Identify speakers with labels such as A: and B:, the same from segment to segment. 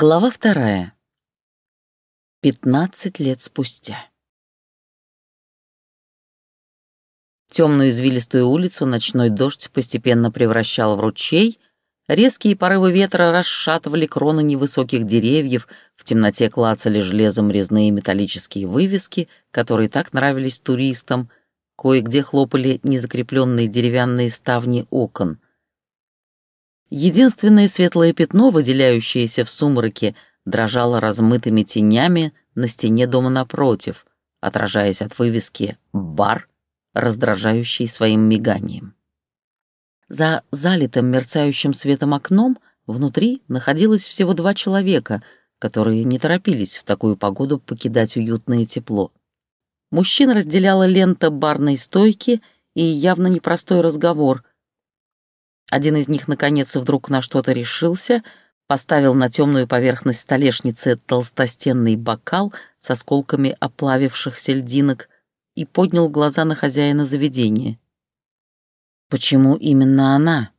A: Глава вторая. Пятнадцать лет спустя. Темную извилистую улицу ночной дождь постепенно превращал в ручей, резкие порывы ветра расшатывали кроны невысоких деревьев, в темноте клацали железом резные металлические вывески, которые так нравились туристам, кое-где хлопали незакрепленные деревянные ставни окон — Единственное светлое пятно, выделяющееся в сумраке, дрожало размытыми тенями на стене дома напротив, отражаясь от вывески «Бар», раздражающий своим миганием. За залитым мерцающим светом окном внутри находилось всего два человека, которые не торопились в такую погоду покидать уютное тепло. Мужчин разделяла лента барной стойки и явно непростой разговор, один из них, наконец, вдруг на что-то решился, поставил на темную поверхность столешницы толстостенный бокал с осколками оплавившихся льдинок и поднял глаза на хозяина заведения. «Почему именно она?»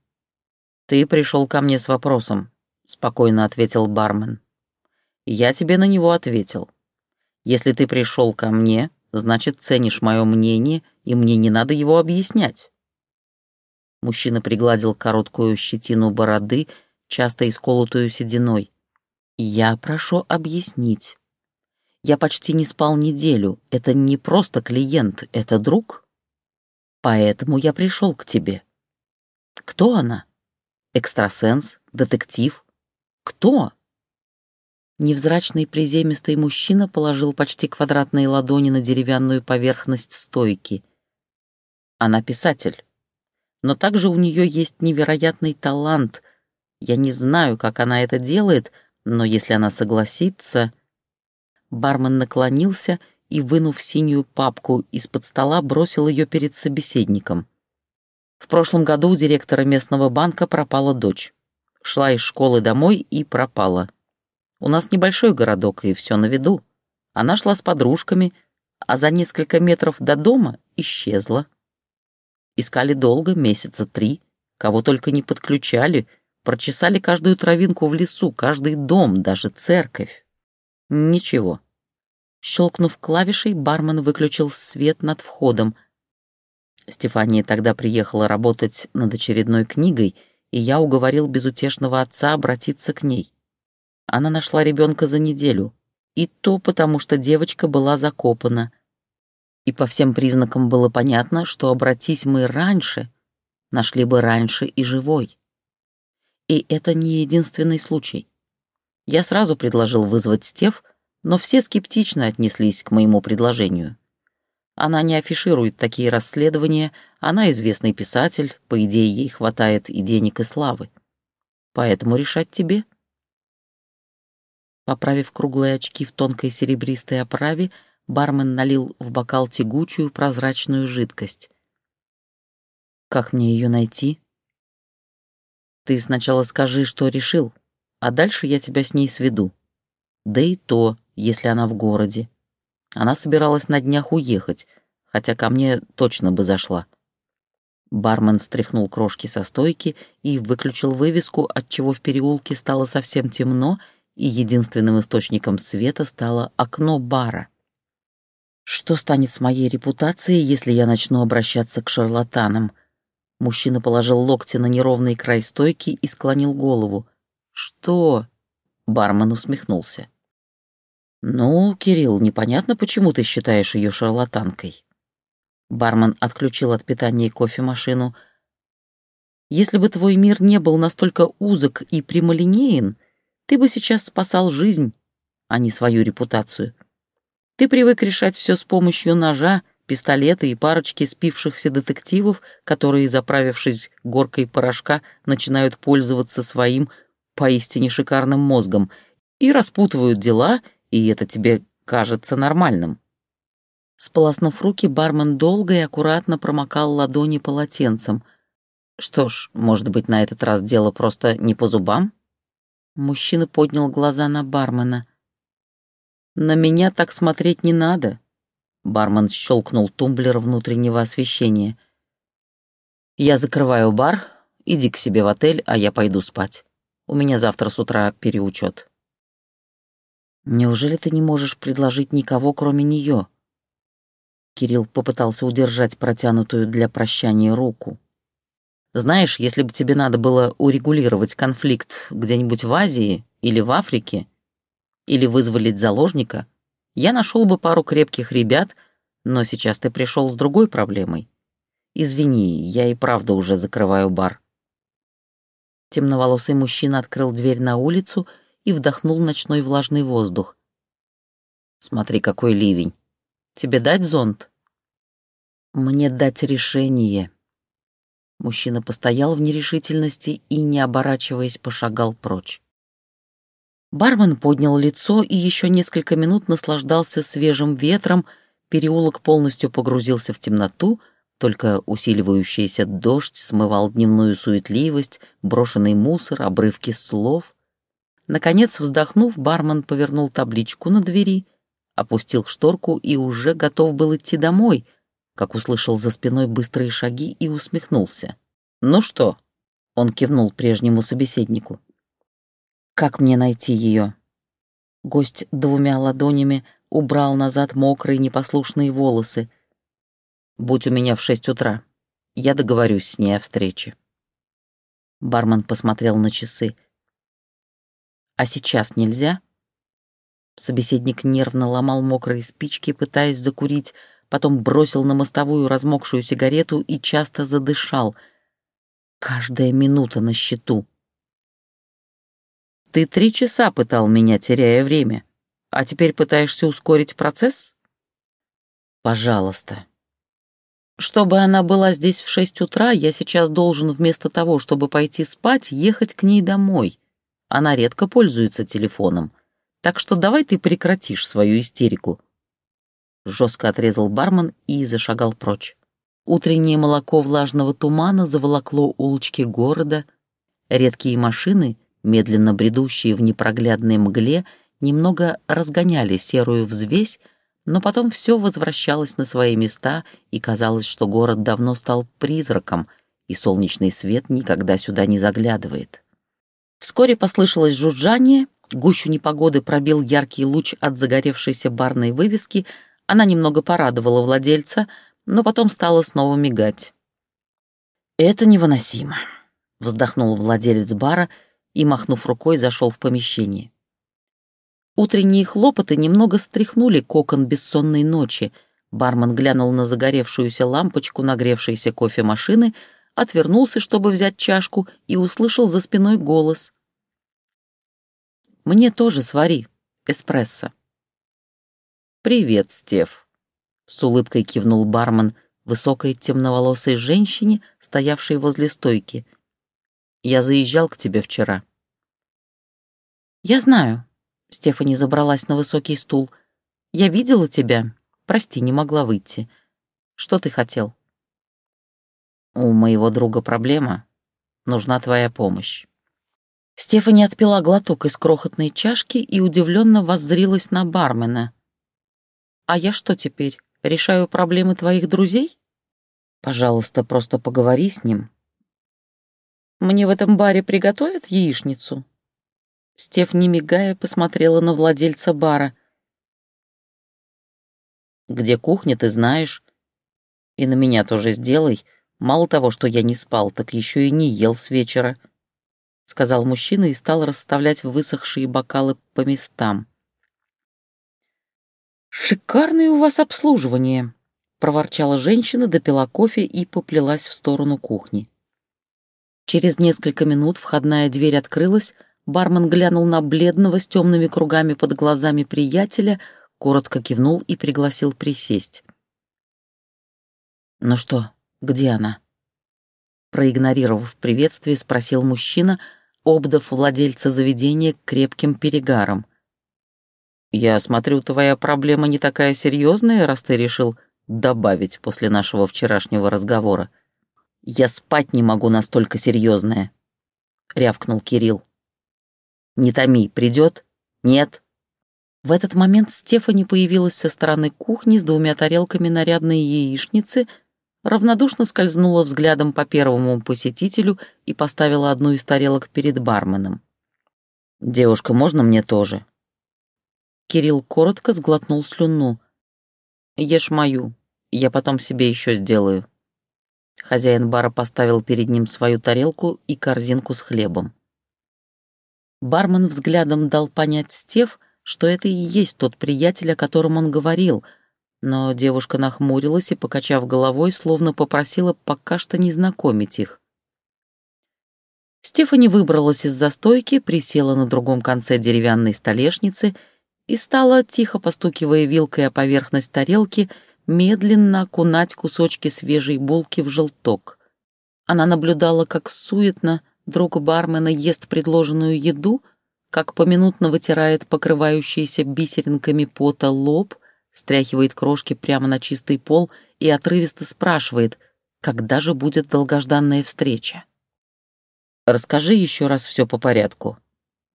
A: «Ты пришел ко мне с вопросом», — спокойно ответил бармен. «Я тебе на него ответил. Если ты пришел ко мне, значит, ценишь мое мнение, и мне не надо его объяснять. Мужчина пригладил короткую щетину бороды, часто исколотую сединой. «Я прошу объяснить. Я почти не спал неделю. Это не просто клиент, это друг. Поэтому я пришел к тебе. Кто она? Экстрасенс? Детектив? Кто?» Невзрачный приземистый мужчина положил почти квадратные ладони на деревянную поверхность стойки. «Она писатель но также у нее есть невероятный талант. Я не знаю, как она это делает, но если она согласится...» Бармен наклонился и, вынув синюю папку из-под стола, бросил ее перед собеседником. В прошлом году у директора местного банка пропала дочь. Шла из школы домой и пропала. У нас небольшой городок, и все на виду. Она шла с подружками, а за несколько метров до дома исчезла. Искали долго, месяца три, кого только не подключали, прочесали каждую травинку в лесу, каждый дом, даже церковь. Ничего. Щелкнув клавишей, бармен выключил свет над входом. Стефания тогда приехала работать над очередной книгой, и я уговорил безутешного отца обратиться к ней. Она нашла ребенка за неделю, и то потому, что девочка была закопана — и по всем признакам было понятно, что обратись мы раньше, нашли бы раньше и живой. И это не единственный случай. Я сразу предложил вызвать Стеф, но все скептично отнеслись к моему предложению. Она не афиширует такие расследования, она известный писатель, по идее ей хватает и денег, и славы. Поэтому решать тебе. Поправив круглые очки в тонкой серебристой оправе, Бармен налил в бокал тягучую прозрачную жидкость. «Как мне ее найти?» «Ты сначала скажи, что решил, а дальше я тебя с ней сведу. Да и то, если она в городе. Она собиралась на днях уехать, хотя ко мне точно бы зашла». Бармен стряхнул крошки со стойки и выключил вывеску, отчего в переулке стало совсем темно, и единственным источником света стало окно бара. Что станет с моей репутацией, если я начну обращаться к шарлатанам? Мужчина положил локти на неровный край стойки и склонил голову. Что? Бармен усмехнулся. «Ну, Кирилл, непонятно, почему ты считаешь ее шарлатанкой». Бармен отключил от питания кофемашину. «Если бы твой мир не был настолько узок и прямолинеен, ты бы сейчас спасал жизнь, а не свою репутацию. Ты привык решать все с помощью ножа, пистолета и парочки спившихся детективов, которые, заправившись горкой порошка, начинают пользоваться своим поистине шикарным мозгом и распутывают дела, и это тебе кажется нормальным. Сполоснув руки, бармен долго и аккуратно промокал ладони полотенцем. Что ж, может быть, на этот раз дело просто не по зубам? Мужчина поднял глаза на бармена. «На меня так смотреть не надо», — бармен щелкнул тумблер внутреннего освещения. «Я закрываю бар, иди к себе в отель, а я пойду спать. У меня завтра с утра переучет». Неужели ты не можешь предложить никого, кроме нее? Кирилл попытался удержать протянутую для прощания руку. Знаешь, если бы тебе надо было урегулировать конфликт где-нибудь в Азии или в Африке, или вызволить заложника, я нашел бы пару крепких ребят, но сейчас ты пришел с другой проблемой. Извини, я и правда уже закрываю бар. Темноволосый мужчина открыл дверь на улицу и вдохнул ночной влажный воздух. Смотри, какой ливень. Тебе дать зонт? Мне дать решение. Мужчина постоял в нерешительности и, не оборачиваясь, пошагал прочь. Бармен поднял лицо и еще несколько минут наслаждался свежим ветром, переулок полностью погрузился в темноту, только усиливающийся дождь смывал дневную суетливость, брошенный мусор, обрывки слов. Наконец, вздохнув, бармен повернул табличку на двери, опустил шторку и уже готов был идти домой, как услышал за спиной быстрые шаги и усмехнулся. «Ну что?» — он кивнул прежнему собеседнику. Как мне найти ее? Гость двумя ладонями убрал назад мокрые непослушные волосы. «Будь у меня в шесть утра. Я договорюсь с ней о встрече». Бармен посмотрел на часы. «А сейчас нельзя?» Собеседник нервно ломал мокрые спички, пытаясь закурить, потом бросил на мостовую размокшую сигарету и часто задышал. Каждая минута на счету. Ты три часа пытал меня, теряя время, а теперь пытаешься ускорить процесс? Пожалуйста. Чтобы она была здесь в шесть утра, я сейчас должен вместо того, чтобы пойти спать, ехать к ней домой. Она редко пользуется телефоном. Так что давай ты прекратишь свою истерику. Жестко отрезал бармен и зашагал прочь. Утреннее молоко влажного тумана заволокло улочки города. Редкие машины — медленно бредущие в непроглядной мгле, немного разгоняли серую взвесь, но потом все возвращалось на свои места, и казалось, что город давно стал призраком, и солнечный свет никогда сюда не заглядывает. Вскоре послышалось жужжание, гущу непогоды пробил яркий луч от загоревшейся барной вывески, она немного порадовала владельца, но потом стала снова мигать. «Это невыносимо», — вздохнул владелец бара — и, махнув рукой, зашел в помещение. Утренние хлопоты немного стряхнули кокон бессонной ночи. Бармен глянул на загоревшуюся лампочку нагревшейся кофемашины, отвернулся, чтобы взять чашку, и услышал за спиной голос. «Мне тоже свари, эспрессо». «Привет, Стеф», — с улыбкой кивнул бармен высокой темноволосой женщине, стоявшей возле стойки — я заезжал к тебе вчера». «Я знаю». Стефани забралась на высокий стул. «Я видела тебя. Прости, не могла выйти. Что ты хотел?» «У моего друга проблема. Нужна твоя помощь». Стефани отпила глоток из крохотной чашки и удивленно воззрилась на бармена. «А я что теперь, решаю проблемы твоих друзей?» «Пожалуйста, просто поговори с ним. Мне в этом баре приготовят яичницу?» Стеф, не мигая, посмотрела на владельца бара. «Где кухня, ты знаешь. И на меня тоже сделай. Мало того, что я не спал, так еще и не ел с вечера», — сказал мужчина и стал расставлять высохшие бокалы по местам. «Шикарное у вас обслуживание», — проворчала женщина, допила кофе и поплелась в сторону кухни. Через несколько минут входная дверь открылась, бармен глянул на бледного с темными кругами под глазами приятеля, коротко кивнул и пригласил присесть. «Ну что, где она?» Проигнорировав приветствие, спросил мужчина, обдав владельца заведения крепким перегаром. «Я смотрю, твоя проблема не такая серьезная, раз ты решил добавить после нашего вчерашнего разговора», «Я спать не могу настолько серьезное», — рявкнул Кирилл. «Не томи, придет? Нет?» В этот момент Стефани появилась со стороны кухни с двумя тарелками нарядной яичницы, равнодушно скользнула взглядом по первому посетителю и поставила одну из тарелок перед барменом. «Девушка, можно мне тоже?» Кирилл коротко сглотнул слюну. «Ешь мою, я потом себе еще сделаю». Хозяин бара поставил перед ним свою тарелку и корзинку с хлебом. Бармен взглядом дал понять Стев, что это и есть тот приятель, о котором он говорил, но девушка нахмурилась и, покачав головой, словно попросила пока что не знакомить их. Стефани выбралась из застойки, присела на другом конце деревянной столешницы и стала, тихо постукивая вилкой о поверхность тарелки, медленно окунать кусочки свежей булки в желток. Она наблюдала, как суетно друг бармена ест предложенную еду, как поминутно вытирает покрывающийся бисеринками пота лоб, стряхивает крошки прямо на чистый пол и отрывисто спрашивает, когда же будет долгожданная встреча. «Расскажи еще раз все по порядку».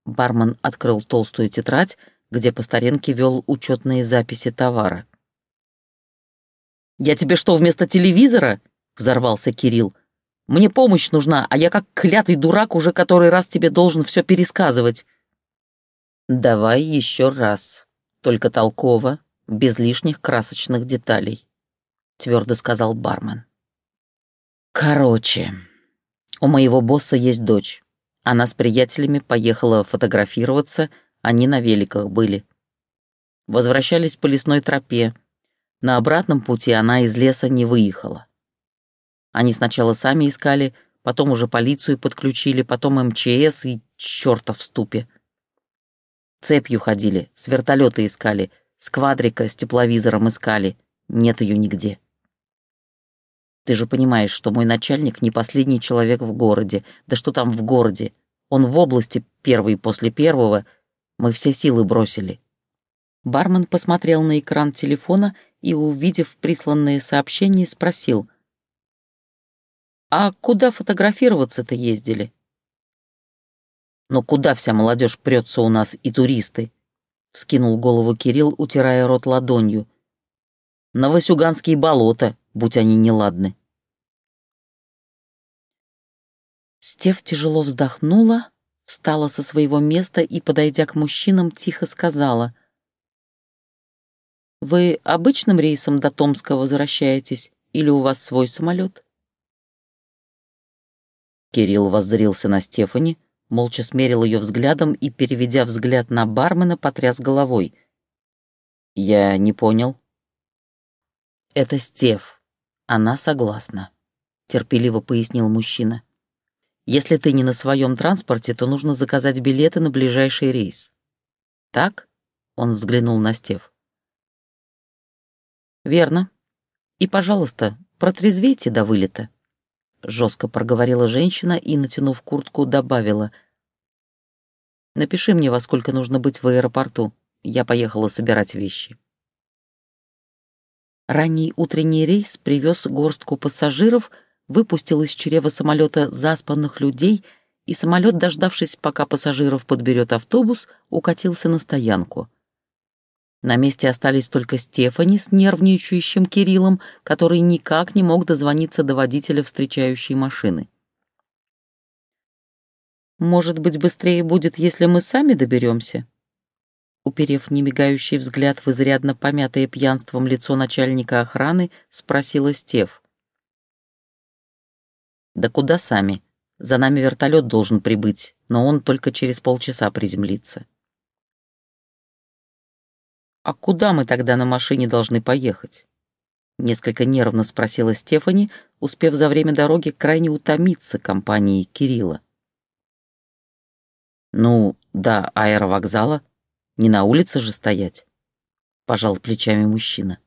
A: Бармен открыл толстую тетрадь, где по старинке вел учетные записи товара. «Я тебе что, вместо телевизора?» — взорвался Кирилл. Мне помощь нужна, а я как клятый дурак уже который раз тебе должен все пересказывать». «Давай еще раз, только толково, без лишних красочных деталей», — твердо сказал бармен. «Короче, у моего босса есть дочь. Она с приятелями поехала фотографироваться, они на великах были. Возвращались по лесной тропе. На обратном пути она из леса не выехала. Они сначала сами искали, потом уже полицию подключили, потом МЧС и чёрта в ступе. Цепью ходили, с вертолета искали, с квадрика с тепловизором искали. Нет ее нигде. Ты же понимаешь, что мой начальник не последний человек в городе. Да что там в городе? Он в области первый после первого. Мы все силы бросили. Бармен посмотрел на экран телефона и, увидев присланные сообщения, спросил. А куда фотографироваться-то ездили? Но куда вся молодежь прется у нас и туристы? Вскинул голову Кирилл, утирая рот ладонью. На Васюганские болота, будь они неладны. Стев тяжело вздохнула, встала со своего места и, подойдя к мужчинам, тихо сказала. «Вы обычным рейсом до Томска возвращаетесь или у вас свой самолет?» Кирилл воззрился на Стефани, молча смерил ее взглядом и, переведя взгляд на бармена, потряс головой. «Я не понял». «Это Стеф. Она согласна», — терпеливо пояснил мужчина. «Если ты не на своем транспорте, то нужно заказать билеты на ближайший рейс». «Так?» — он взглянул на Стеф. «Верно. И, пожалуйста, протрезвейте до вылета». — жестко проговорила женщина и, натянув куртку, добавила. «Напиши мне, во сколько нужно быть в аэропорту. Я поехала собирать вещи». Ранний утренний рейс привез горстку пассажиров, выпустил из чрева самолета заспанных людей, и самолет, дождавшись, пока пассажиров подберет автобус, укатился на стоянку. На месте остались только Стефани с нервничающим Кириллом, который никак не мог дозвониться до водителя встречающей машины. «Может быть, быстрее будет, если мы сами доберемся?» Уперев немигающий взгляд в изрядно помятое пьянством лицо начальника охраны, спросила Стеф. «Да куда сами? За нами вертолет должен прибыть, но он только через полчаса приземлится». «А куда мы тогда на машине должны поехать?» Несколько нервно спросила Стефани, успев за время дороги крайне утомиться компанией Кирилла. «Ну, до аэровокзала. Не на улице же стоять», — пожал плечами мужчина.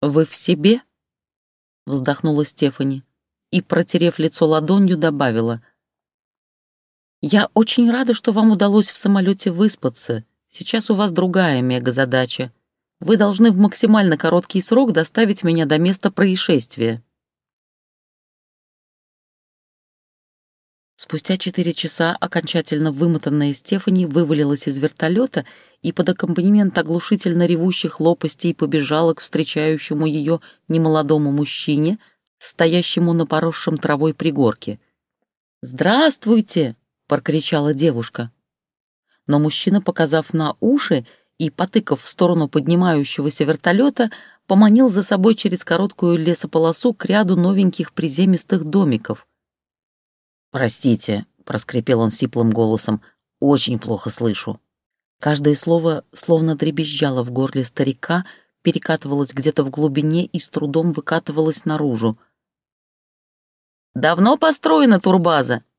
A: «Вы в себе?» — вздохнула Стефани и, протерев лицо ладонью, добавила — я очень рада, что вам удалось в самолете выспаться. Сейчас у вас другая мега-задача. Вы должны в максимально короткий срок доставить меня до места происшествия. Спустя четыре часа окончательно вымотанная Стефани вывалилась из вертолета и под аккомпанемент оглушительно ревущих лопастей побежала к встречающему ее немолодому мужчине, стоящему на поросшем травой пригорке. «Здравствуйте!» — прокричала девушка. но мужчина, показав на уши и потыкав в сторону поднимающегося вертолета, поманил за собой через короткую лесополосу к ряду новеньких приземистых домиков. «Простите», — проскрипел он сиплым голосом, — «очень плохо слышу». Каждое слово словно дребезжало в горле старика, перекатывалось где-то в глубине и с трудом выкатывалось наружу. «Давно построена турбаза?» —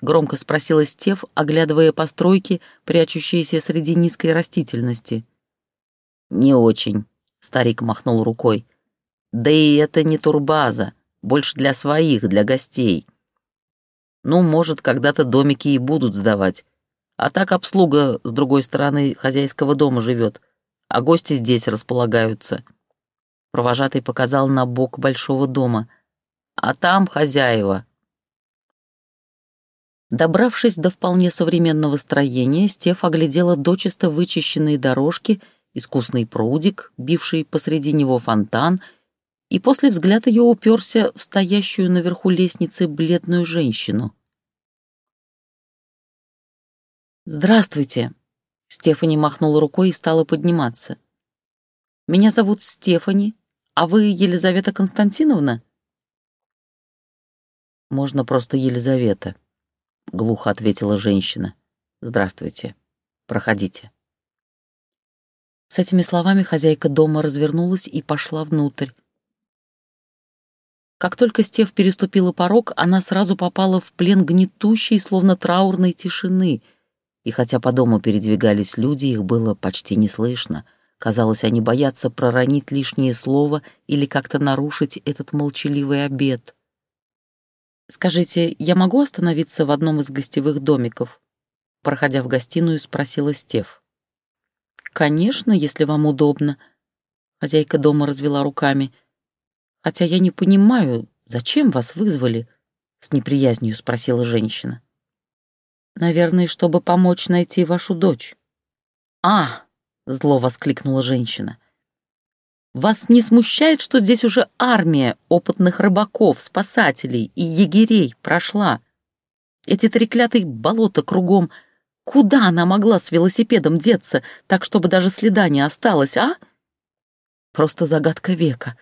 A: громко спросила Стев, оглядывая постройки, прячущиеся среди низкой растительности. «Не очень», — старик махнул рукой. «Да и это не турбаза, больше для своих, для гостей. Ну, может, когда-то домики и будут сдавать. А так обслуга с другой стороны хозяйского дома живет, а гости здесь располагаются». Провожатый показал на бок большого дома. «А там хозяева». Добравшись до вполне современного строения, Стеф оглядела дочисто вычищенные дорожки — искусный прудик, бивший посреди него фонтан, и после взгляд ее уперся в стоящую наверху лестницы бледную женщину. «Здравствуйте!» — Стефани махнула рукой и стала подниматься. «Меня зовут Стефани, а вы Елизавета Константиновна?» «Можно просто Елизавета», — глухо ответила женщина. «Здравствуйте. Проходите». С этими словами хозяйка дома развернулась и пошла внутрь. Как только Стев переступила порог, она сразу попала в плен гнетущей, словно траурной тишины, и хотя по дому передвигались люди, их было почти не слышно. Казалось, они боятся проронить лишнее слово или как-то нарушить этот молчаливый обед. «Скажите, я могу остановиться в одном из гостевых домиков?» Проходя в гостиную, спросила Стев. «Конечно, если вам удобно», — хозяйка дома развела руками. «Хотя я не понимаю, зачем вас вызвали?» — с неприязнью спросила женщина. «Наверное, чтобы помочь найти вашу дочь». «А!» — зло воскликнула женщина. «Вас не смущает, что здесь уже армия опытных рыбаков, спасателей и егерей прошла? Эти треклятые болота кругом — Куда она могла с велосипедом деться, так чтобы даже следа не осталось, а? Просто загадка века.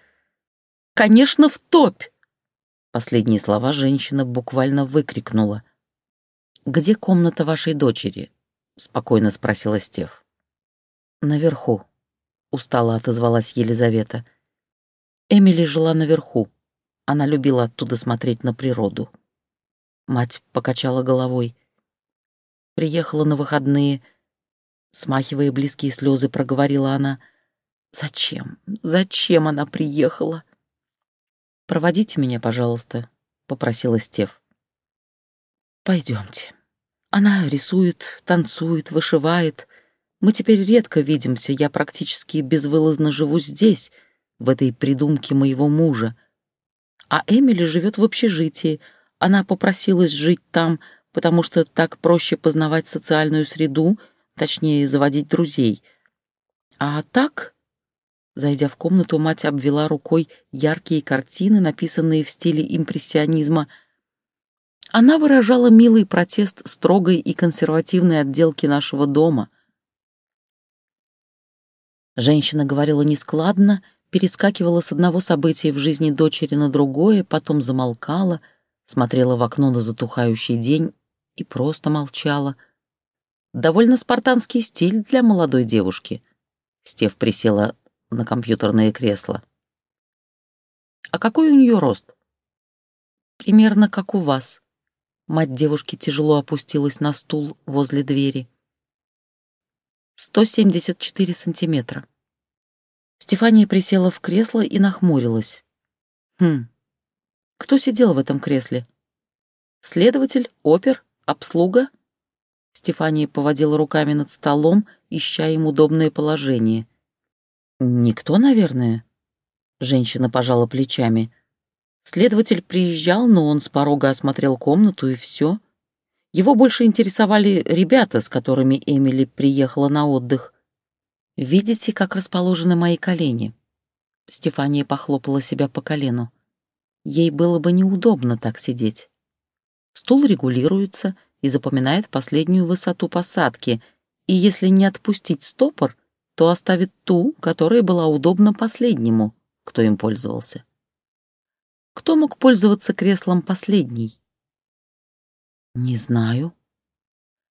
A: Конечно, в топь! Последние слова женщина буквально выкрикнула. «Где комната вашей дочери?» — спокойно спросила Стев. «Наверху», — устало отозвалась Елизавета. Эмили жила наверху. Она любила оттуда смотреть на природу. Мать покачала головой. Приехала на выходные. Смахивая близкие слезы, проговорила она. Зачем? Зачем она приехала? Проводите меня, пожалуйста, попросила Стев. Пойдемте. Она рисует, танцует, вышивает. Мы теперь редко видимся, я практически безвылазно живу здесь, в этой придумке моего мужа. А Эмили живет в общежитии. Она попросилась жить там, потому что так проще познавать социальную среду, точнее, заводить друзей. А так, зайдя в комнату, мать обвела рукой яркие картины, написанные в стиле импрессионизма. Она выражала милый протест строгой и консервативной отделки нашего дома. Женщина говорила нескладно, перескакивала с одного события в жизни дочери на другое, потом замолкала, смотрела в окно на затухающий день и просто молчала. Довольно спартанский стиль для молодой девушки. Стев присела на компьютерное кресло. «А какой у нее рост?» «Примерно как у вас». Мать девушки тяжело опустилась на стул возле двери. «174 сантиметра». Стефания присела в кресло и нахмурилась. «Хм, кто сидел в этом кресле? Следователь, опер Обслуга?» Стефания поводила руками над столом, ища им удобное положение. «Никто, наверное?» Женщина пожала плечами. Следователь приезжал, но он с порога осмотрел комнату и все. Его больше интересовали ребята, с которыми Эмили приехала на отдых. «Видите, как расположены мои колени?» Стефания похлопала себя по колену. Ей было бы неудобно так сидеть. Стул регулируется, и запоминает последнюю высоту посадки, и если не отпустить стопор, то оставит ту, которая была удобна последнему, кто им пользовался. Кто мог пользоваться креслом последний? Не знаю.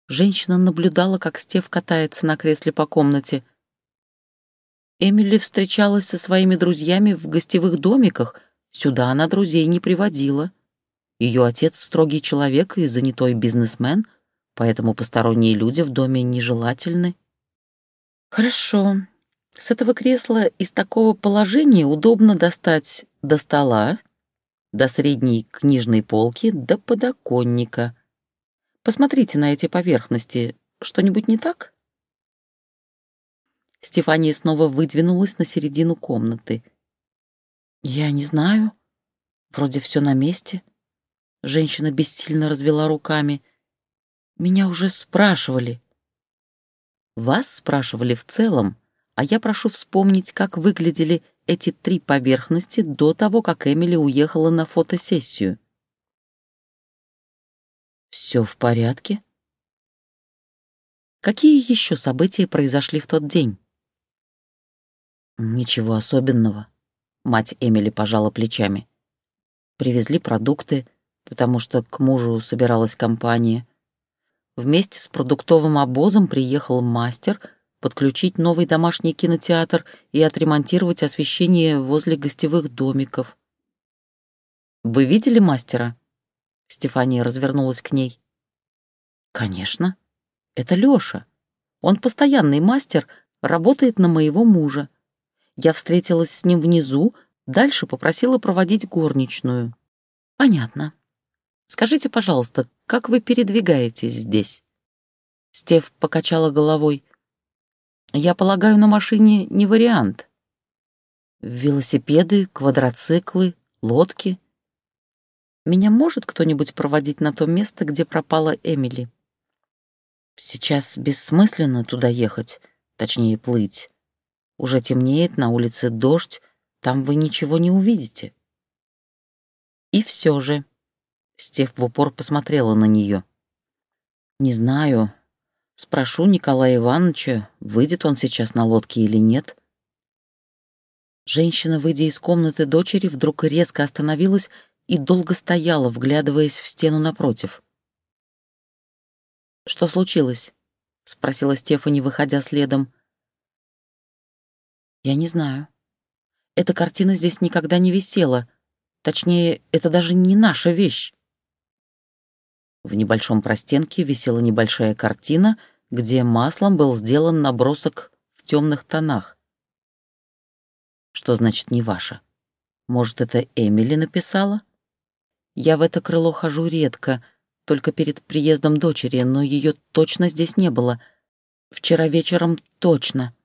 A: Женщина наблюдала, как Стев катается на кресле по комнате. Эмили встречалась со своими друзьями в гостевых домиках, сюда она друзей не приводила. Ее отец строгий человек и занятой бизнесмен, поэтому посторонние люди в доме нежелательны. Хорошо. С этого кресла из такого положения удобно достать до стола, до средней книжной полки, до подоконника. Посмотрите на эти поверхности. Что-нибудь не так? Стефания снова выдвинулась на середину комнаты. «Я не знаю. Вроде все на месте». Женщина бессильно развела руками. «Меня уже спрашивали». «Вас спрашивали в целом, а я прошу вспомнить, как выглядели эти три поверхности до того, как Эмили уехала на фотосессию». «Все в порядке?» Какие еще события произошли в тот день? Ничего особенного. Мать Эмили пожала плечами. Привезли продукты, потому что к мужу собиралась компания. Вместе с продуктовым обозом приехал мастер подключить новый домашний кинотеатр и отремонтировать освещение возле гостевых домиков. «Вы видели мастера?» Стефания развернулась к ней. «Конечно. Это Лёша. Он постоянный мастер, работает на моего мужа. Я встретилась с ним внизу, дальше попросила проводить горничную». «Понятно. Скажите, пожалуйста, как вы передвигаетесь здесь?» Стев покачала головой. «Я полагаю, на машине не вариант. Велосипеды, квадроциклы, лодки. Меня может кто-нибудь проводить на то место, где пропала Эмили?» «Сейчас бессмысленно туда ехать, точнее плыть. Уже темнеет, на улице дождь, там вы ничего не увидите». И все же Стев в упор посмотрела на нее. «Не знаю. Спрошу Николая Ивановича, выйдет он сейчас на лодке или нет». Женщина, выйдя из комнаты дочери, вдруг резко остановилась и долго стояла, вглядываясь в стену напротив. «Что случилось?» — спросила Стефани, выходя следом. «Я не знаю. Эта картина здесь никогда не висела. Точнее, это даже не наша вещь. В небольшом простенке висела небольшая картина, где маслом был сделан набросок в темных тонах. Что значит «не ваша»? Может, это Эмили написала? Я в это крыло хожу редко, только перед приездом дочери, но ее точно здесь не было. Вчера вечером точно.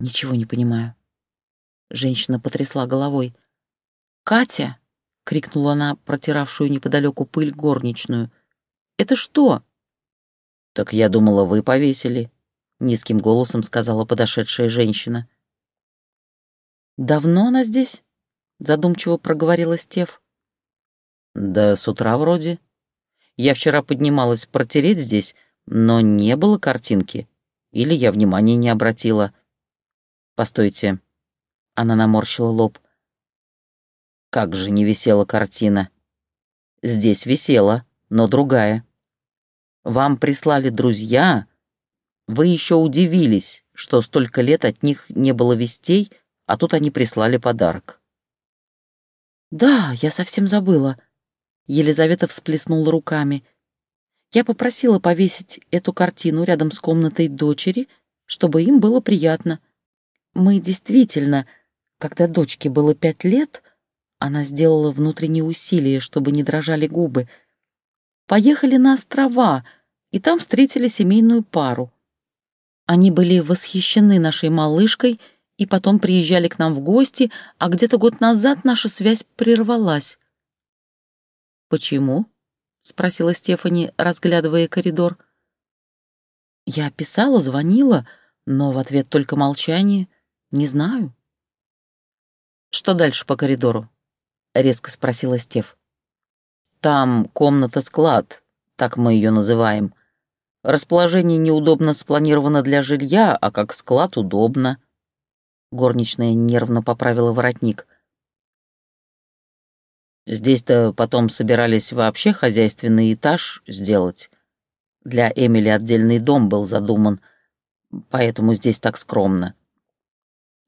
A: Ничего не понимаю. Женщина потрясла головой. «Катя!» — крикнула она, протиравшую неподалеку пыль горничную. «Это что?» «Так я думала, вы повесили», — низким голосом сказала подошедшая женщина. «Давно она здесь?» — задумчиво проговорила Стев. «Да с утра вроде. Я вчера поднималась протереть здесь, но не было картинки. Или я внимания не обратила. Постойте». Она наморщила лоб. Как же не висела картина? Здесь висела, но другая. Вам прислали друзья. Вы еще удивились, что столько лет от них не было вестей, а тут они прислали подарок. «Да, я совсем забыла». Елизавета всплеснула руками. «Я попросила повесить эту картину рядом с комнатой дочери, чтобы им было приятно. Мы действительно, когда дочке было пять лет, она сделала внутренние усилия, чтобы не дрожали губы. Поехали на острова, и там встретили семейную пару. Они были восхищены нашей малышкой и потом приезжали к нам в гости, а где-то год назад наша связь прервалась. «Почему?» — спросила Стефани, разглядывая коридор. Я писала, звонила, но в ответ только молчание. Не знаю. Что дальше по коридору? — резко спросила Стев. «Там комната-склад. так мы ее называем. Расположение неудобно спланировано для жилья, а как склад удобно. Горничная нервно поправила воротник. Здесь-то потом собирались вообще хозяйственный этаж сделать. Для Эмили отдельный дом был задуман, поэтому здесь так скромно.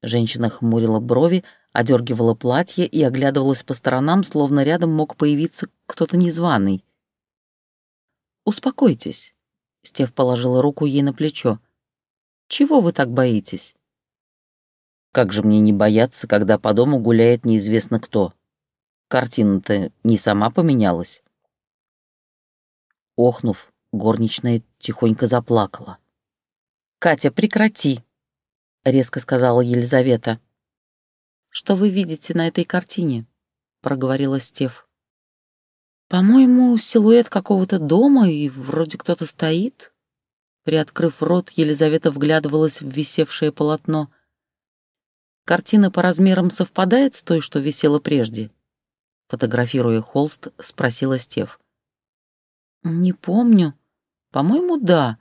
A: Женщина хмурила брови, одергивала платье и оглядывалась по сторонам, словно рядом мог появиться кто-то незваный. «Успокойтесь», — Стев положила руку ей на плечо. «Чего вы так боитесь?» «Как же мне не бояться, когда по дому гуляет неизвестно кто? Картина-то не сама поменялась». Охнув, горничная тихонько заплакала. «Катя, прекрати!» — резко сказала Елизавета. «Что вы видите на этой картине?» — проговорила Стев. «По-моему, силуэт какого-то дома, и вроде кто-то стоит». Приоткрыв рот, Елизавета вглядывалась в висевшее полотно. «Картина по размерам совпадает с той, что висела прежде?» Фотографируя холст, спросила Стев. «Не помню. По-моему, да.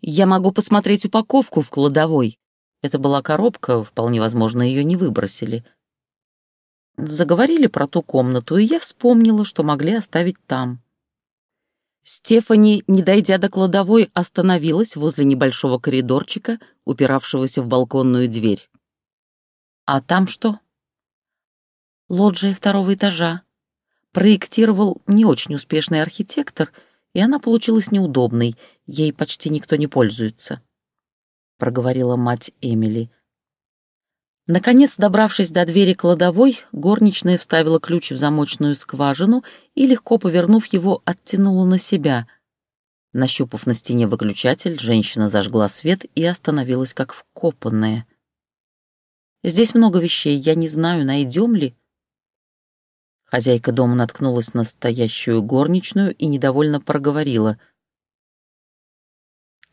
A: Я могу посмотреть упаковку в кладовой. Это была коробка, вполне возможно, ее не выбросили. Заговорили про ту комнату, и я вспомнила, что могли оставить там. Стефани, не дойдя до кладовой, остановилась возле небольшого коридорчика, упиравшегося в балконную дверь. «А там что?» «Лоджия второго этажа. Проектировал не очень успешный архитектор, и она получилась неудобной, ей почти никто не пользуется», — проговорила мать Эмили. Наконец, добравшись до двери кладовой, горничная вставила ключ в замочную скважину и, легко повернув его, оттянула на себя. Нащупав на стене выключатель, женщина зажгла свет и остановилась как вкопанная. «Здесь много вещей, я не знаю, найдем ли...» Хозяйка дома наткнулась на стоящую горничную и недовольно проговорила.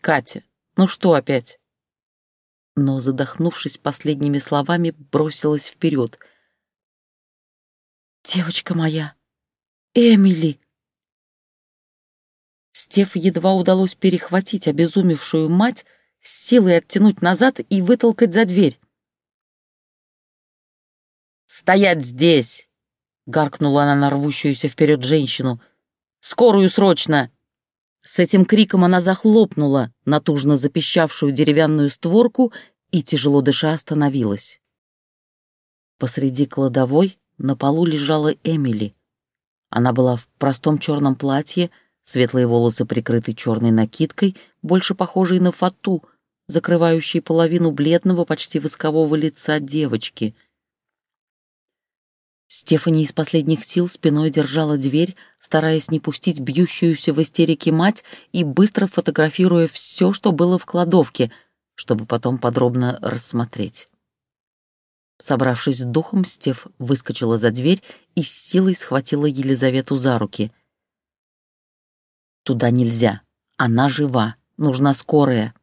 A: «Катя, ну что опять?» но, задохнувшись последними словами, бросилась вперед. «Девочка моя! Эмили!» Стеф едва удалось перехватить обезумевшую мать, с силой оттянуть назад и вытолкать за дверь. «Стоять здесь!» — гаркнула она на рвущуюся вперед женщину. «Скорую срочно!» С этим криком она захлопнула натужно запищавшую деревянную створку и, тяжело дыша, остановилась. Посреди кладовой на полу лежала Эмили. Она была в простом черном платье, светлые волосы прикрыты черной накидкой, больше похожей на фату, закрывающей половину бледного, почти воскового лица девочки — Стефани из последних сил спиной держала дверь, стараясь не пустить бьющуюся в истерике мать и быстро фотографируя все, что было в кладовке, чтобы потом подробно рассмотреть. Собравшись с духом, Стеф выскочила за дверь и с силой схватила Елизавету за руки. «Туда нельзя. Она жива. Нужна скорая».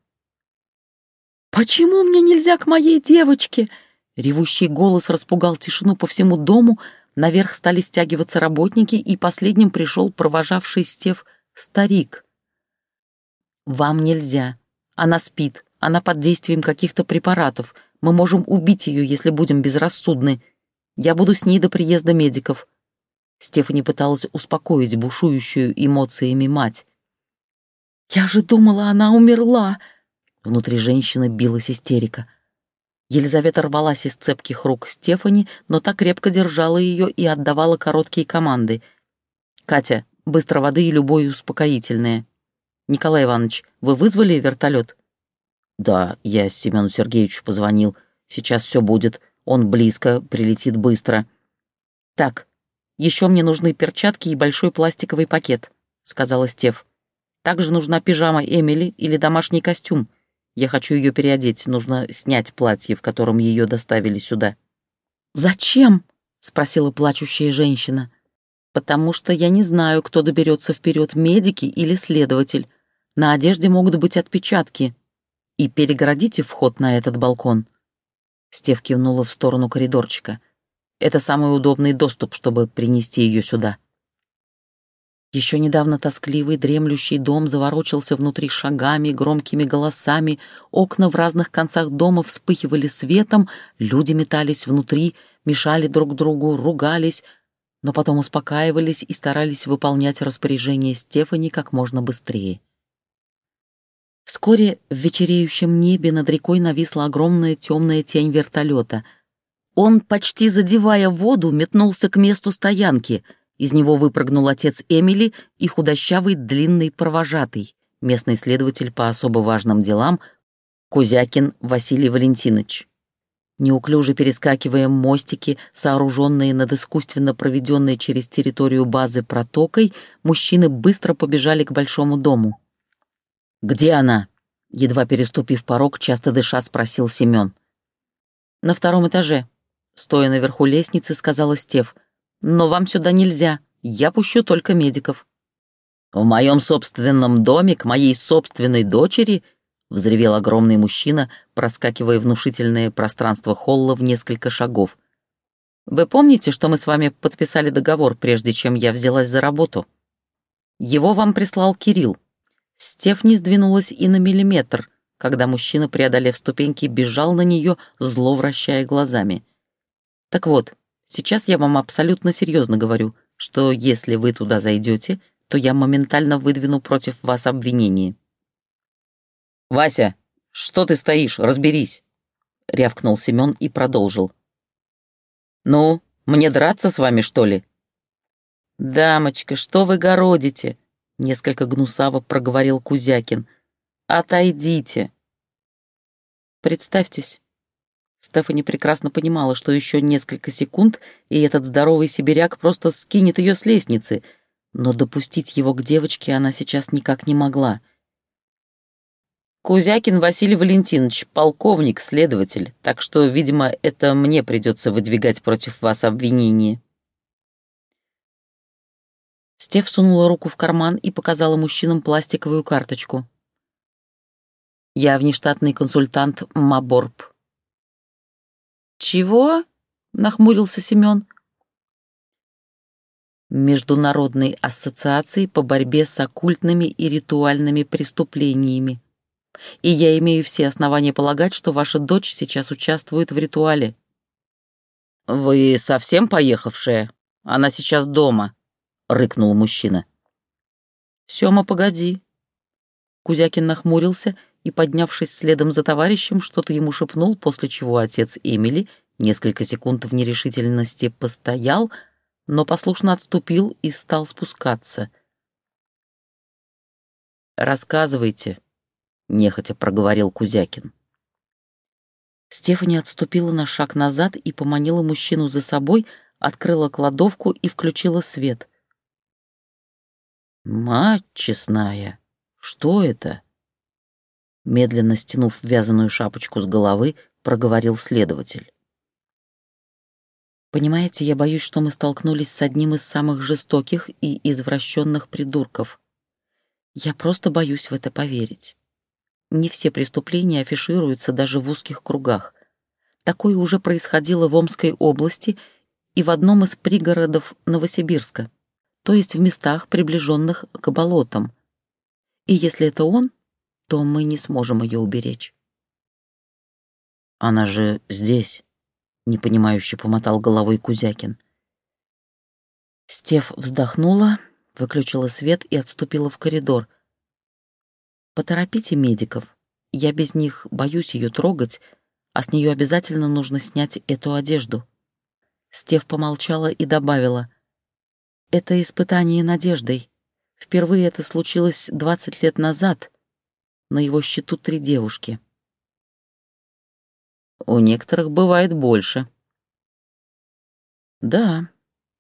A: «Почему мне нельзя к моей девочке?» Ревущий голос распугал тишину по всему дому, наверх стали стягиваться работники, и последним пришел провожавший Стев старик. «Вам нельзя. Она спит. Она под действием каких-то препаратов. Мы можем убить ее, если будем безрассудны. Я буду с ней до приезда медиков». Стефани пыталась успокоить бушующую эмоциями мать. «Я же думала, она умерла!» Внутри женщины билась истерика. Елизавета рвалась из цепких рук Стефани, но так крепко держала ее и отдавала короткие команды. «Катя, быстро воды и любое успокоительное». «Николай Иванович, вы вызвали вертолет?» «Да, я Семену Сергеевичу позвонил. Сейчас все будет. Он близко, прилетит быстро». «Так, еще мне нужны перчатки и большой пластиковый пакет», — сказала Стеф. «Также нужна пижама Эмили или домашний костюм. Я хочу ее переодеть, нужно снять платье, в котором ее доставили сюда». «Зачем?» — спросила плачущая женщина. «Потому что я не знаю, кто доберется вперед, медики или следователь. На одежде могут быть отпечатки. И перегородите вход на этот балкон». Стев кивнула в сторону коридорчика. «Это самый удобный доступ, чтобы принести ее сюда». Еще недавно тоскливый, дремлющий дом заворочился внутри шагами, громкими голосами, окна в разных концах дома вспыхивали светом, люди метались внутри, мешали друг другу, ругались, но потом успокаивались и старались выполнять распоряжение Стефани как можно быстрее. Вскоре в вечереющем небе над рекой нависла огромная темная тень вертолета. Он, почти задевая воду, метнулся к месту стоянки — из него выпрыгнул отец Эмили и худощавый длинный провожатый, местный следователь по особо важным делам Кузякин Василий Валентинович. Неуклюже перескакивая мостики, сооруженные над искусственно проведенной через территорию базы протокой, мужчины быстро побежали к большому дому. «Где она?» — едва переступив порог, часто дыша, спросил Семен. «На втором этаже», — стоя наверху лестницы, сказала Стев — но вам сюда нельзя. Я пущу только медиков». «В моем собственном доме к моей собственной дочери?» — взревел огромный мужчина, проскакивая внушительное пространство холла в несколько шагов. «Вы помните, что мы с вами подписали договор, прежде чем я взялась за работу? Его вам прислал Кирилл. Стеф не сдвинулась и на миллиметр, когда мужчина, преодолев ступеньки, бежал на нее, зло вращая глазами. Так вот, Сейчас я вам абсолютно серьезно говорю, что если вы туда зайдете, то я моментально выдвину против вас обвинение. «Вася, что ты стоишь? Разберись!» — рявкнул Семен и продолжил. «Ну, мне драться с вами, что ли?» «Дамочка, что вы городите?» — несколько гнусаво проговорил Кузякин. «Отойдите!» «Представьтесь, Стефани прекрасно понимала, что еще несколько секунд, и этот здоровый сибиряк просто скинет ее с лестницы, но допустить его к девочке она сейчас никак не могла. «Кузякин Василий Валентинович, полковник, следователь, так что, видимо, это мне придется выдвигать против вас обвинение». Стеф сунула руку в карман и показала мужчинам пластиковую карточку. «Я внештатный консультант Маборб. «Чего?» — нахмурился Семен. Международной ассоциации по борьбе с оккультными и ритуальными преступлениями. И я имею все основания полагать, что ваша дочь сейчас участвует в ритуале. «Вы совсем поехавшая? Она сейчас дома», — рыкнул мужчина. «Сёма, погоди». Кузякин нахмурился и, поднявшись следом за товарищем, что-то ему шепнул, после чего отец Эмили несколько секунд в нерешительности постоял, но послушно отступил и стал спускаться. «Рассказывайте», — нехотя проговорил Кузякин. Стефани отступила на шаг назад и поманила мужчину за собой, открыла кладовку и включила свет. «Мать честная, что это?» Медленно стянув вязаную шапочку с головы, проговорил следователь. «Понимаете, я боюсь, что мы столкнулись с одним из самых жестоких и извращенных придурков. Я просто боюсь в это поверить. Не все преступления афишируются даже в узких кругах. Такое уже происходило в Омской области и в одном из пригородов Новосибирска, то есть в местах, приближенных к болотам. И если это он, то мы не сможем ее уберечь. «Она же здесь», — непонимающе помотал головой Кузякин. Стеф вздохнула, выключила свет и отступила в коридор. «Поторопите медиков. Я без них боюсь ее трогать, а с нее обязательно нужно снять эту одежду». Стеф помолчала и добавила. «Это испытание надеждой. Впервые это случилось двадцать лет назад, на его счету три девушки. У некоторых бывает больше. Да,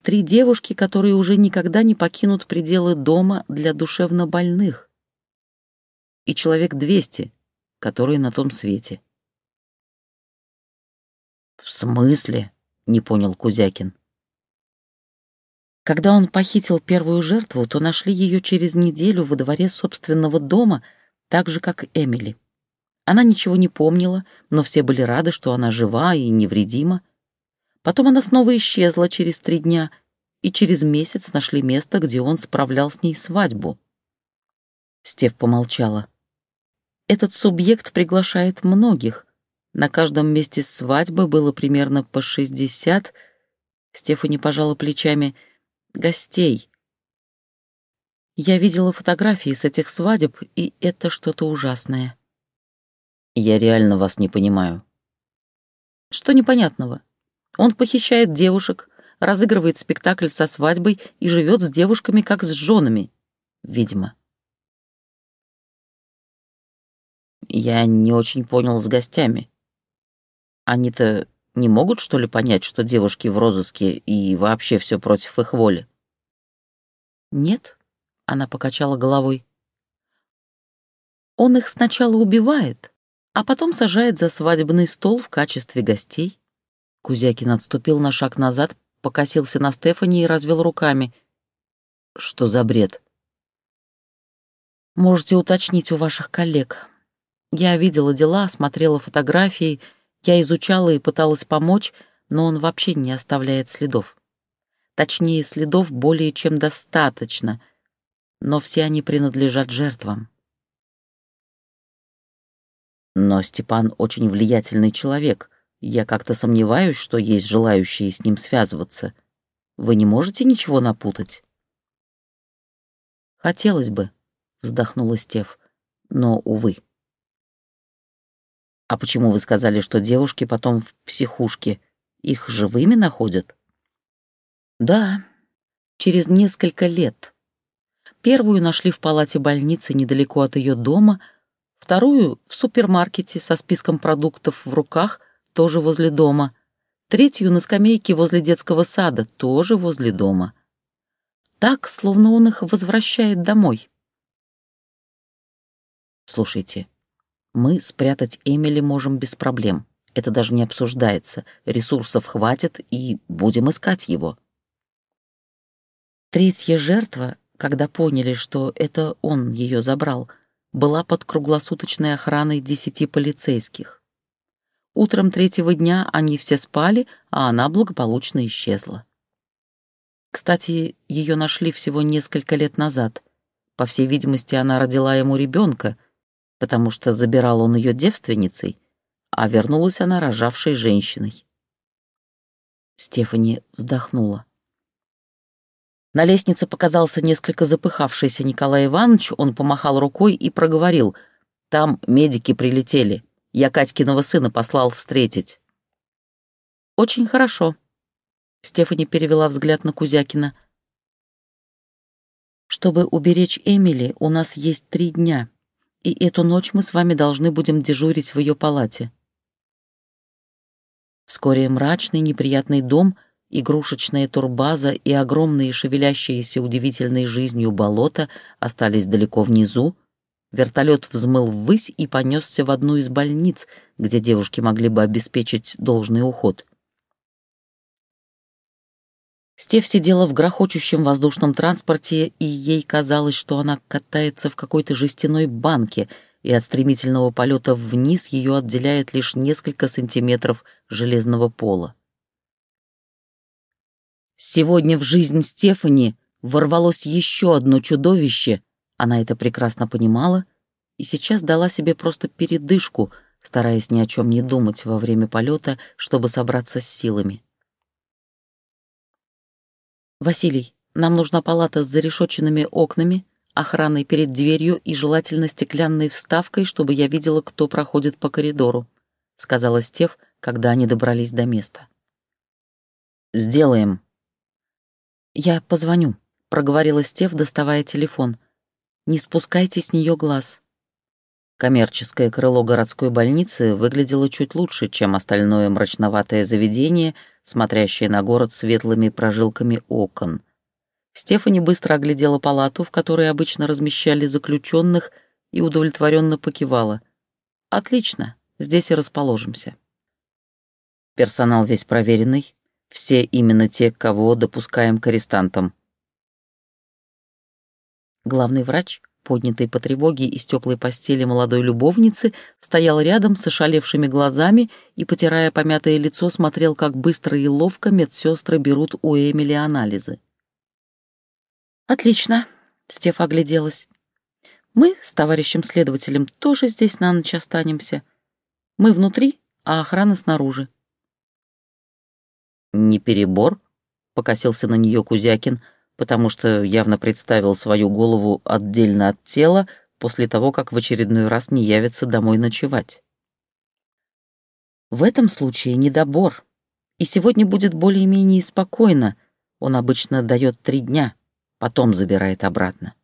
A: три девушки, которые уже никогда не покинут пределы дома для душевно больных. И человек двести, которые на том свете. «В смысле?» — не понял Кузякин. Когда он похитил первую жертву, то нашли ее через неделю во дворе собственного дома — так же, как Эмили. Она ничего не помнила, но все были рады, что она жива и невредима. Потом она снова исчезла через три дня, и через месяц нашли место, где он справлял с ней свадьбу. Стев помолчала. Этот субъект приглашает многих. На каждом месте свадьбы было примерно по шестьдесят. Стефани пожала плечами. Гостей. Я видела фотографии с этих свадеб, и это что-то ужасное. Я реально вас не понимаю. Что непонятного? Он похищает девушек, разыгрывает спектакль со свадьбой и живет с девушками, как с женами. Видимо. Я не очень понял с гостями. Они-то не могут, что ли, понять, что девушки в розыске и вообще все против их воли? Нет, она покачала головой. Он их сначала убивает, а потом сажает за свадебный стол в качестве гостей. Кузякин отступил на шаг назад, покосился на Стефани и развел руками. Что за бред? Можете уточнить у ваших коллег. Я видела дела, смотрела фотографии, я изучала и пыталась помочь, но он вообще не оставляет следов. Точнее, следов более чем достаточно, но все они принадлежат жертвам. Но Степан очень влиятельный человек. Я как-то сомневаюсь, что есть желающие с ним связываться. Вы не можете ничего напутать? Хотелось бы, вздохнула Стев, но, увы. А почему вы сказали, что девушки потом в психушке? Их живыми находят? Да, через несколько лет. Первую нашли в палате больницы недалеко от ее дома, вторую — в супермаркете со списком продуктов в руках, тоже возле дома, третью — на скамейке возле детского сада, тоже возле дома. Так, словно он их возвращает домой. Слушайте, мы спрятать Эмили можем без проблем. Это даже не обсуждается. Ресурсов хватит, и будем искать его. Третья жертва, когда поняли, что это он ее забрал, была под круглосуточной охраной десяти полицейских. Утром третьего дня они все спали, а она благополучно исчезла. Кстати, ее нашли всего несколько лет назад. По всей видимости, она родила ему ребенка — потому что забирал он ее девственницей, а вернулась она рожавшей женщиной. Стефани вздохнула. На лестнице показался несколько запыхавшийся Николай Иванович, он помахал рукой и проговорил. «Там медики прилетели. Я Катькиного сына послал встретить». «Очень хорошо», — Стефани перевела взгляд на Кузякина. «Чтобы уберечь Эмили, у нас есть три дня и эту ночь мы с вами должны будем дежурить в ее палате. Вскоре мрачный неприятный дом, игрушечная турбаза и огромные шевелящиеся удивительной жизнью болота остались далеко внизу, вертолет взмыл ввысь и понесся в одну из больниц, где девушки могли бы обеспечить должный уход. Стев сидела в грохочущем воздушном транспорте, и ей казалось, что она катается в какой-то жестяной банке, и от стремительного полета вниз ее отделяет лишь несколько сантиметров железного пола. Сегодня в жизнь Стефани ворвалось еще одно чудовище, она это прекрасно понимала, и сейчас дала себе просто передышку, стараясь ни о чем не думать во время полета, чтобы собраться с силами. «Василий, нам нужна палата с зарешоченными окнами, охраной перед дверью и желательно стеклянной вставкой, чтобы я видела, кто проходит по коридору», — сказала Стев, когда они добрались до места. «Сделаем». «Я позвоню», — проговорила Стев, доставая телефон. «Не спускайте с нее глаз». Коммерческое крыло городской больницы выглядело чуть лучше, чем остальное мрачноватое заведение — смотрящая на город светлыми прожилками окон. Стефани быстро оглядела палату, в которой обычно размещали заключенных, и удовлетворенно покивала. «Отлично, здесь и расположимся». Персонал весь проверенный, все именно те, кого допускаем к арестантам. Главный врач поднятой по тревоге из теплой постели молодой любовницы, стоял рядом с ошалевшими глазами и, потирая помятое лицо, смотрел, как быстро и ловко медсестры берут у Эмили анализы. «Отлично», — Стеф огляделась. «Мы с товарищем следователем тоже здесь на ночь останемся. Мы внутри, а охрана снаружи».
B: «Не перебор?» — покосился на нее Кузякин, потому что явно представил свою голову отдельно от тела после того, как в очередной раз не явится домой ночевать.
A: «В этом случае недобор, и сегодня будет более-менее спокойно. Он обычно дает три дня» потом забирает обратно.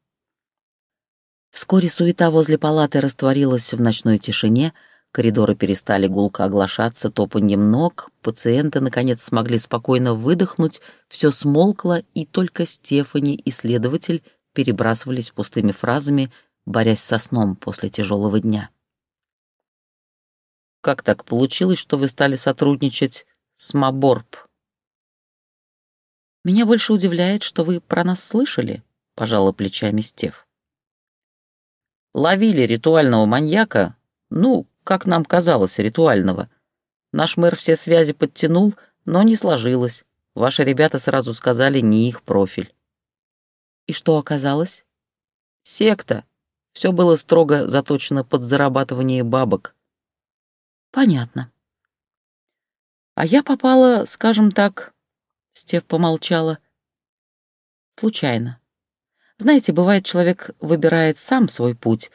A: Вскоре суета возле палаты растворилась в ночной тишине, коридоры перестали гулко оглашаться топаньем ног, пациенты, наконец, смогли спокойно выдохнуть, все смолкло, и только Стефани и следователь перебрасывались пустыми фразами, борясь со сном после тяжелого дня.
B: «Как так получилось, что вы стали сотрудничать с Маборб?»
A: «Меня больше удивляет, что вы про нас слышали», — пожала плечами Стев.
B: «Ловили ритуального маньяка, ну, как нам казалось, ритуального. Наш мэр все связи подтянул, но не сложилось. Ваши ребята сразу сказали, не их профиль».
A: «И что оказалось?»
B: «Секта. Все было строго заточено под зарабатывание бабок».
A: «Понятно. А я попала, скажем так, Стев помолчала. Случайно. Знаете, бывает, человек выбирает сам свой путь,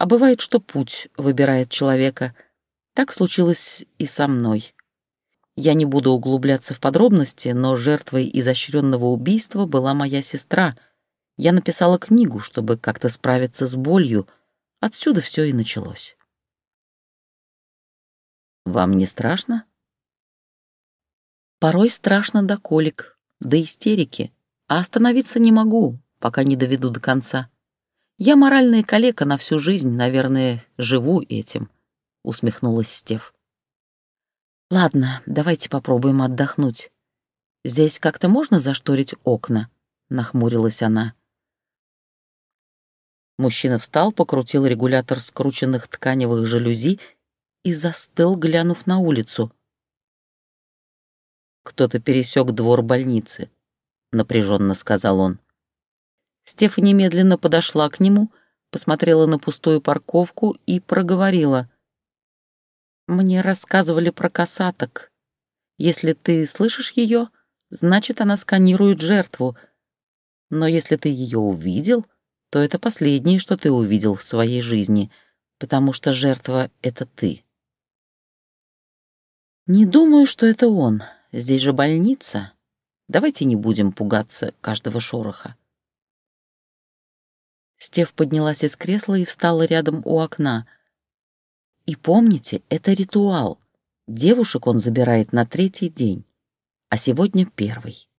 A: а бывает, что путь выбирает человека. Так случилось и со мной. Я не буду углубляться в подробности, но жертвой изощренного убийства была моя сестра. Я написала книгу, чтобы как-то справиться с болью. Отсюда все и началось.
B: «Вам не страшно?»
A: Порой страшно до колик, до истерики, а остановиться не могу, пока не доведу до конца. Я моральная калека на всю жизнь, наверное, живу этим, — усмехнулась Стев. Ладно, давайте попробуем отдохнуть. Здесь как-то можно зашторить окна? — нахмурилась она. Мужчина встал, покрутил регулятор скрученных тканевых жалюзи и застыл, глянув на улицу —
B: кто-то пересек двор больницы», — напряженно сказал он.
A: Стефа немедленно подошла к нему, посмотрела на пустую парковку и проговорила. «Мне рассказывали про касаток. Если ты слышишь ее, значит, она сканирует жертву. Но если ты ее увидел, то это последнее, что ты увидел в своей жизни, потому что жертва — это ты». «Не думаю, что это он», Здесь же больница. Давайте не будем пугаться каждого шороха. Стев поднялась из кресла и встала рядом у окна. И помните, это ритуал. Девушек он забирает на третий день, а сегодня первый.